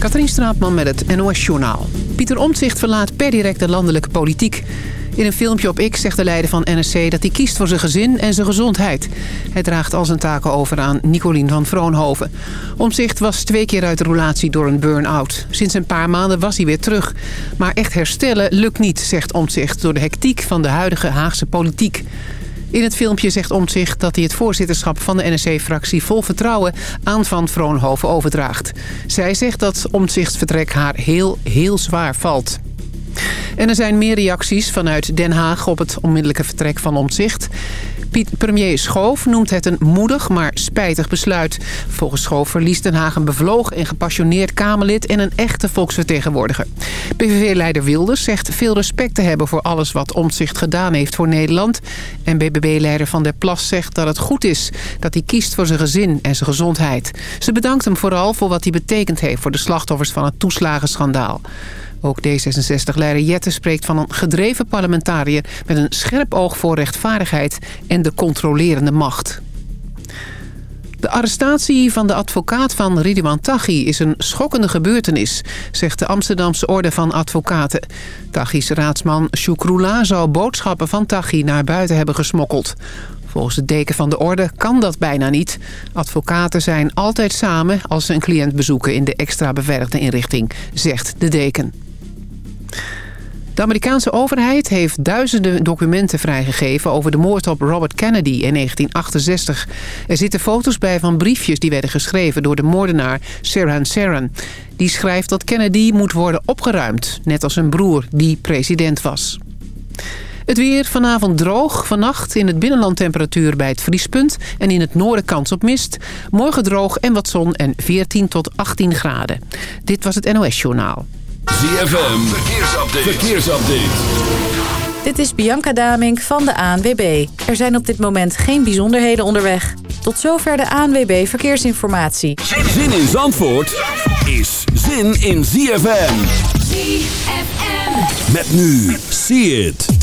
Katrien Straatman met het NOS-journaal. Pieter Omtzigt verlaat per direct de landelijke politiek. In een filmpje op X zegt de leider van NSC dat hij kiest voor zijn gezin en zijn gezondheid. Hij draagt al zijn taken over aan Nicolien van Vroonhoven. Omtzigt was twee keer uit de relatie door een burn-out. Sinds een paar maanden was hij weer terug. Maar echt herstellen lukt niet, zegt Omtzigt, door de hectiek van de huidige Haagse politiek. In het filmpje zegt Omtzigt dat hij het voorzitterschap van de NSC-fractie vol vertrouwen aan Van Vroonhoven overdraagt. Zij zegt dat Omtzigts vertrek haar heel, heel zwaar valt. En er zijn meer reacties vanuit Den Haag op het onmiddellijke vertrek van Omtzigt. Premier Schoof noemt het een moedig, maar spijtig besluit. Volgens Schoof verliest Den Haag een bevlogen en gepassioneerd Kamerlid... en een echte volksvertegenwoordiger. PVV-leider Wilders zegt veel respect te hebben voor alles wat Omtzigt gedaan heeft voor Nederland. En BBB-leider Van der Plas zegt dat het goed is dat hij kiest voor zijn gezin en zijn gezondheid. Ze bedankt hem vooral voor wat hij betekend heeft voor de slachtoffers van het toeslagenschandaal. Ook D66-leider Jette spreekt van een gedreven parlementariër... met een scherp oog voor rechtvaardigheid en de controlerende macht. De arrestatie van de advocaat van Ridwan Taghi is een schokkende gebeurtenis, zegt de Amsterdamse Orde van Advocaten. Taghi's raadsman Shukrula zou boodschappen van Taghi naar buiten hebben gesmokkeld. Volgens de deken van de orde kan dat bijna niet. Advocaten zijn altijd samen als ze een cliënt bezoeken in de extra beveiligde inrichting, zegt de deken. De Amerikaanse overheid heeft duizenden documenten vrijgegeven... over de moord op Robert Kennedy in 1968. Er zitten foto's bij van briefjes die werden geschreven... door de moordenaar Sirhan Saren. Die schrijft dat Kennedy moet worden opgeruimd... net als zijn broer, die president was. Het weer vanavond droog. Vannacht in het binnenland temperatuur bij het vriespunt. En in het noorden kans op mist. Morgen droog en wat zon en 14 tot 18 graden. Dit was het NOS Journaal. ZFM, verkeersupdate. verkeersupdate. Dit is Bianca Damink van de ANWB. Er zijn op dit moment geen bijzonderheden onderweg. Tot zover de ANWB Verkeersinformatie. Zin in Zandvoort is zin in ZFM. ZFM. Met nu, see it.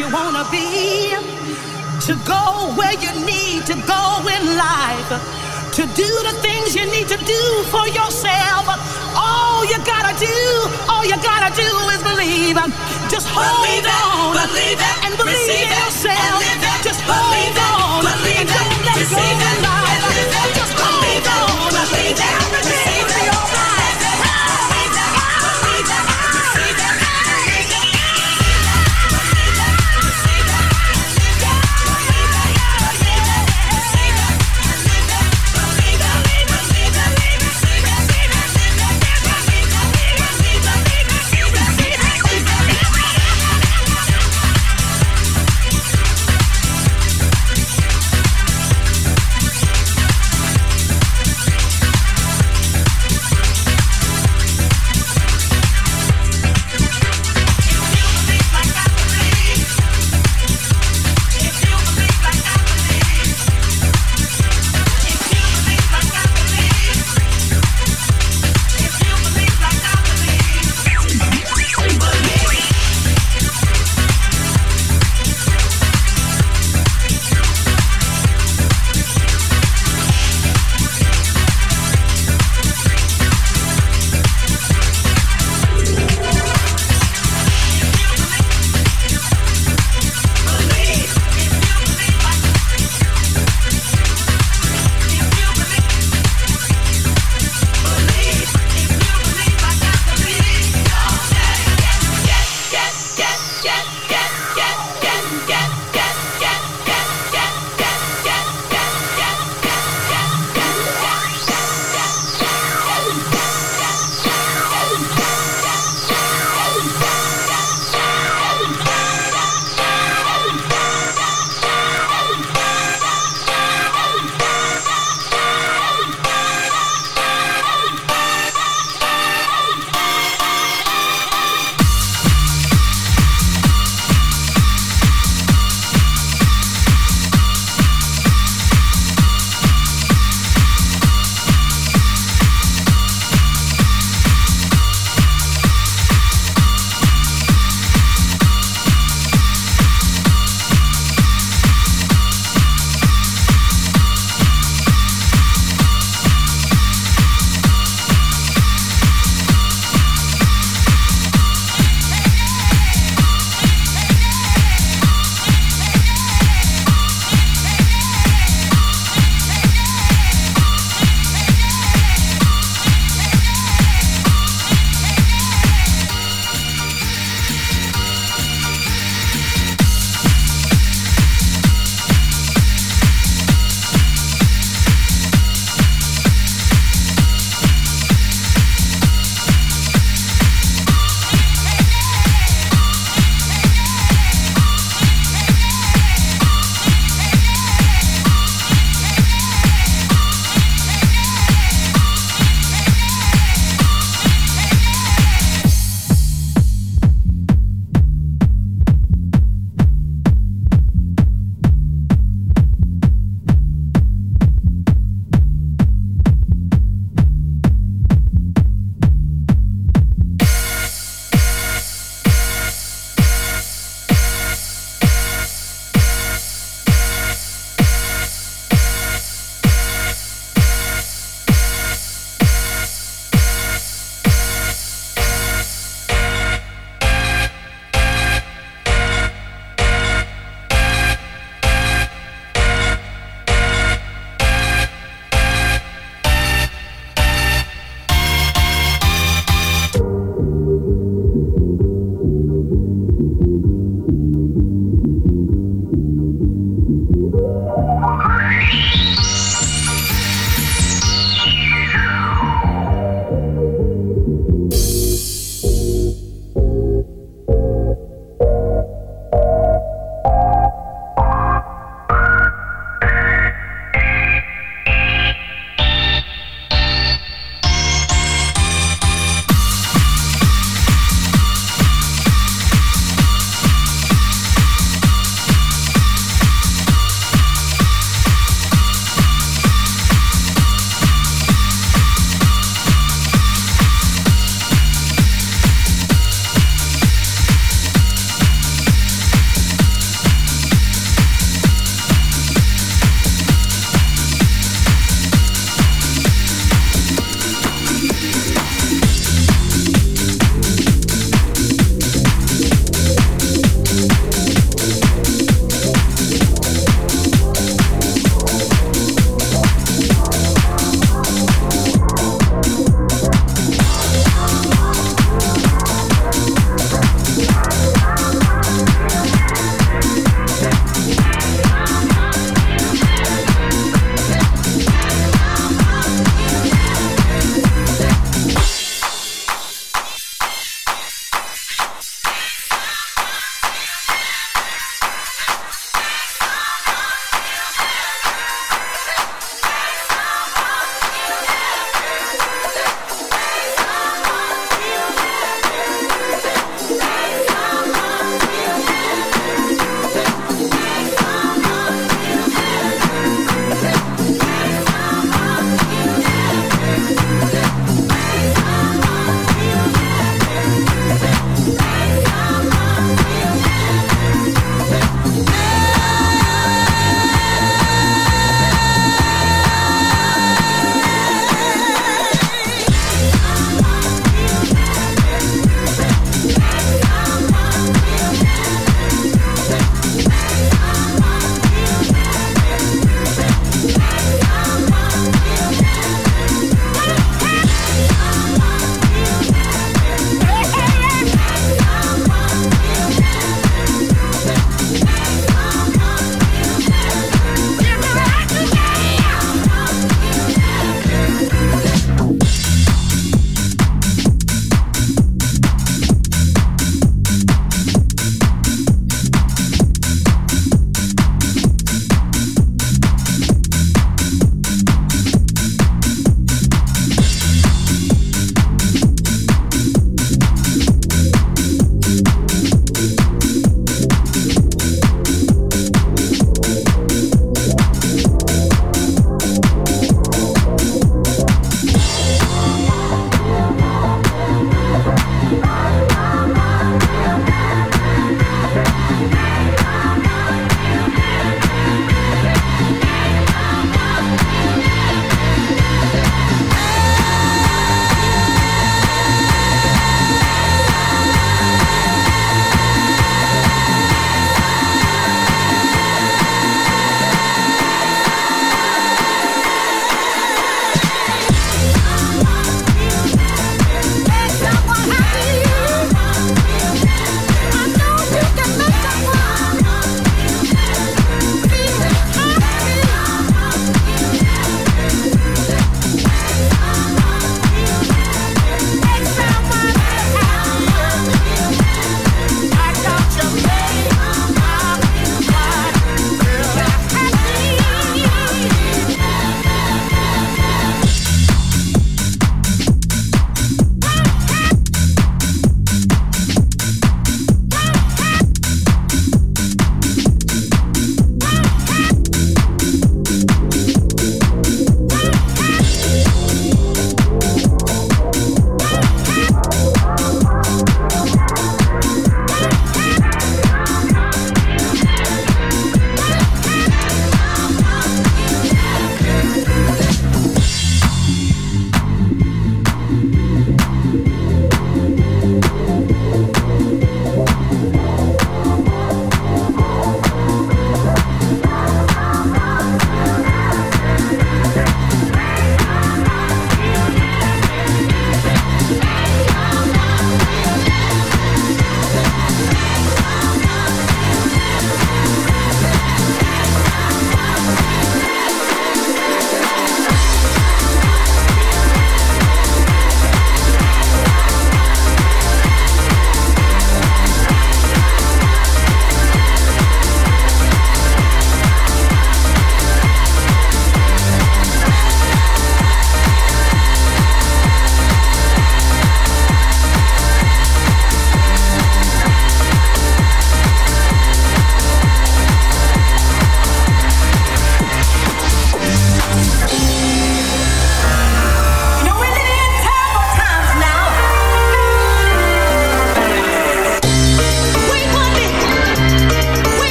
you wanna be, to go where you need to go in life, to do the things you need to do for yourself. All you gotta do, all you gotta do is believe. Just hold believe it, on, believe it, and believe in yourself. It, Just hold it, on, and don't let go of life.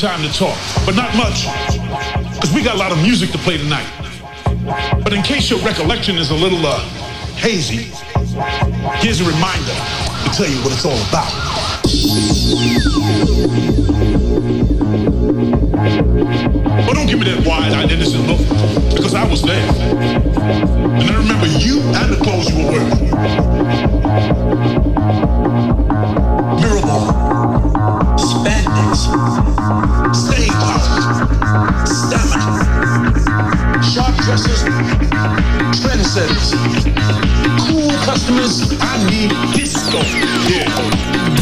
Time to talk, but not much. Because we got a lot of music to play tonight. But in case your recollection is a little uh, hazy, here's a reminder to tell you what it's all about. But don't give me that wide-eyed innocent look, because I was there. And I remember you and the clothes you were wearing. Customers. I need disco. Yeah.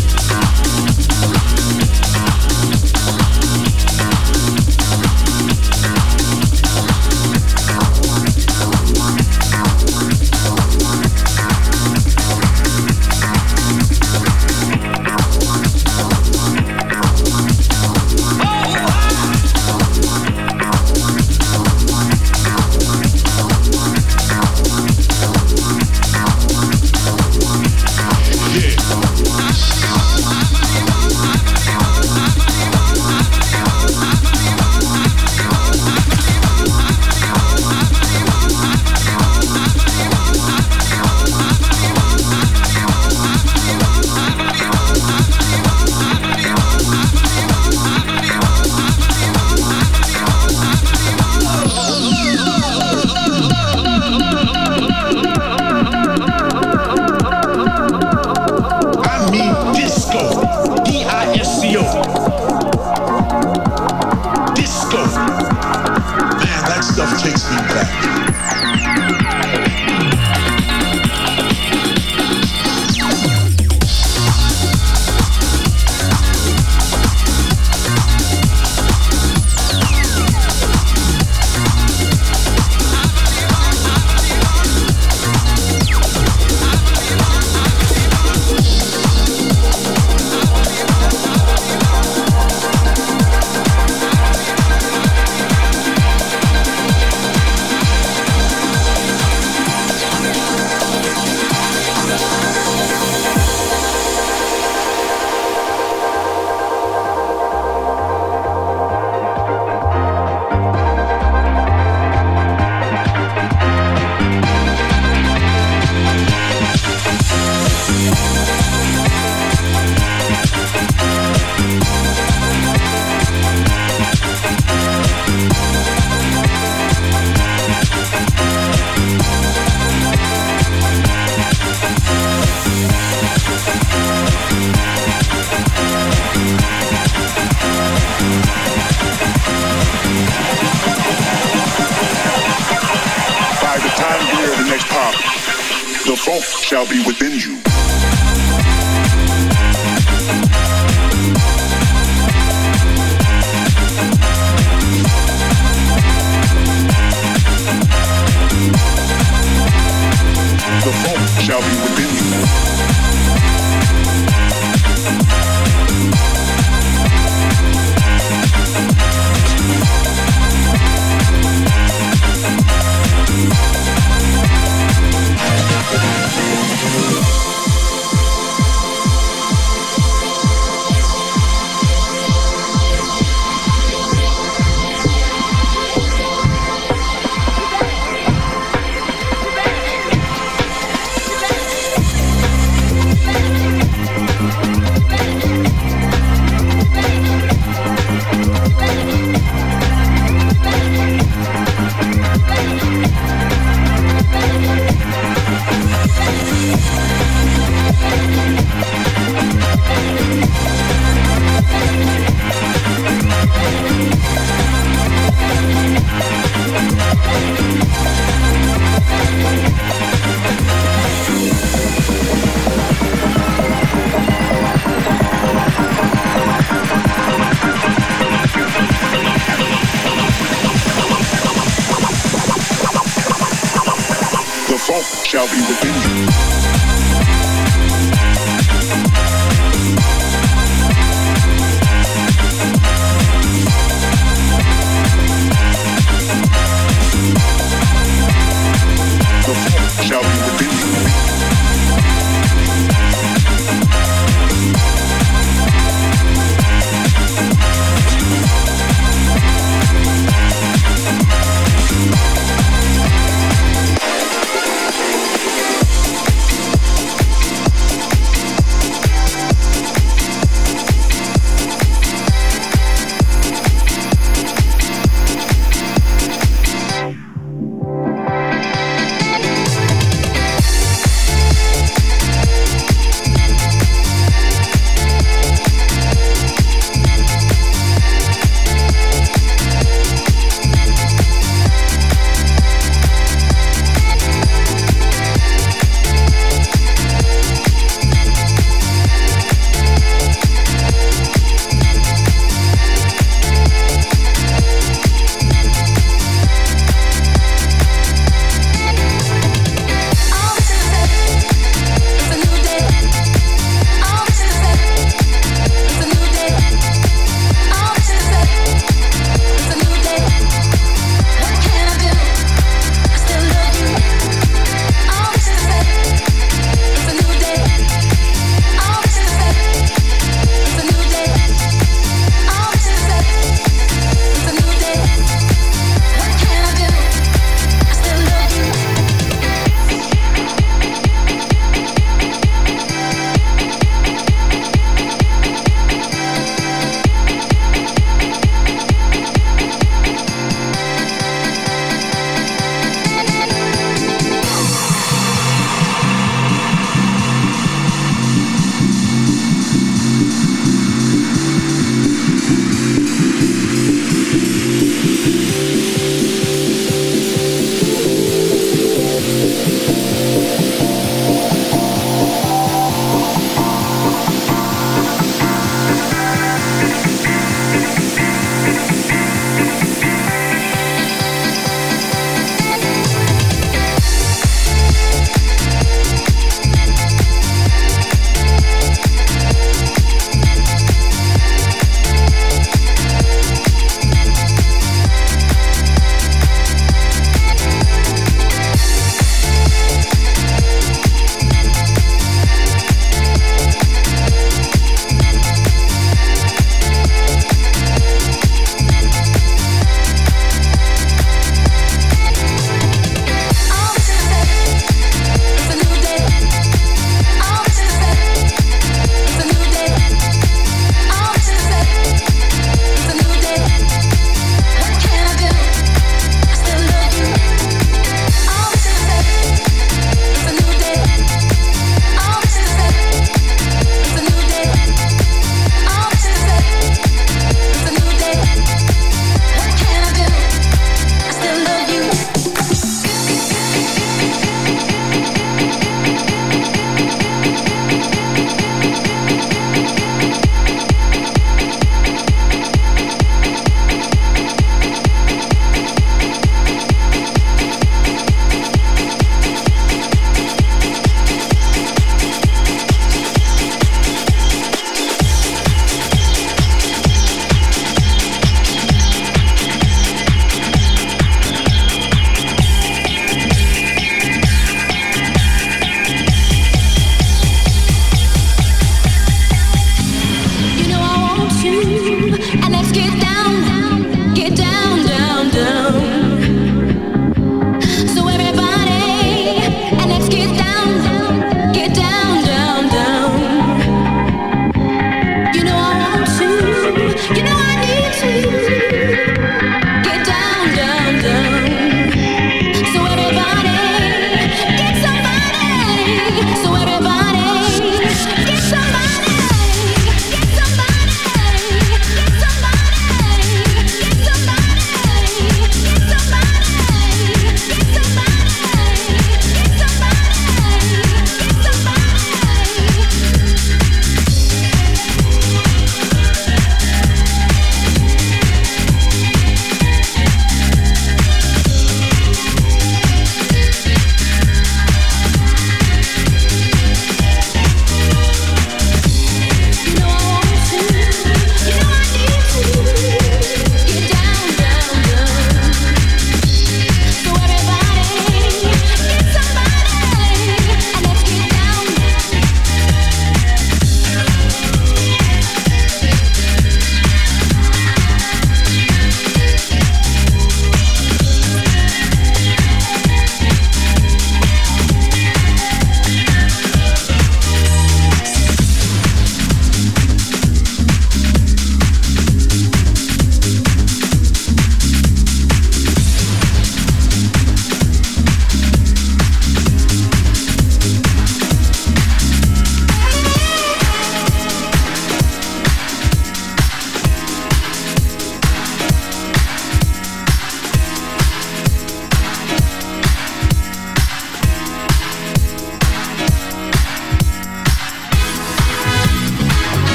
shall be the vengeance.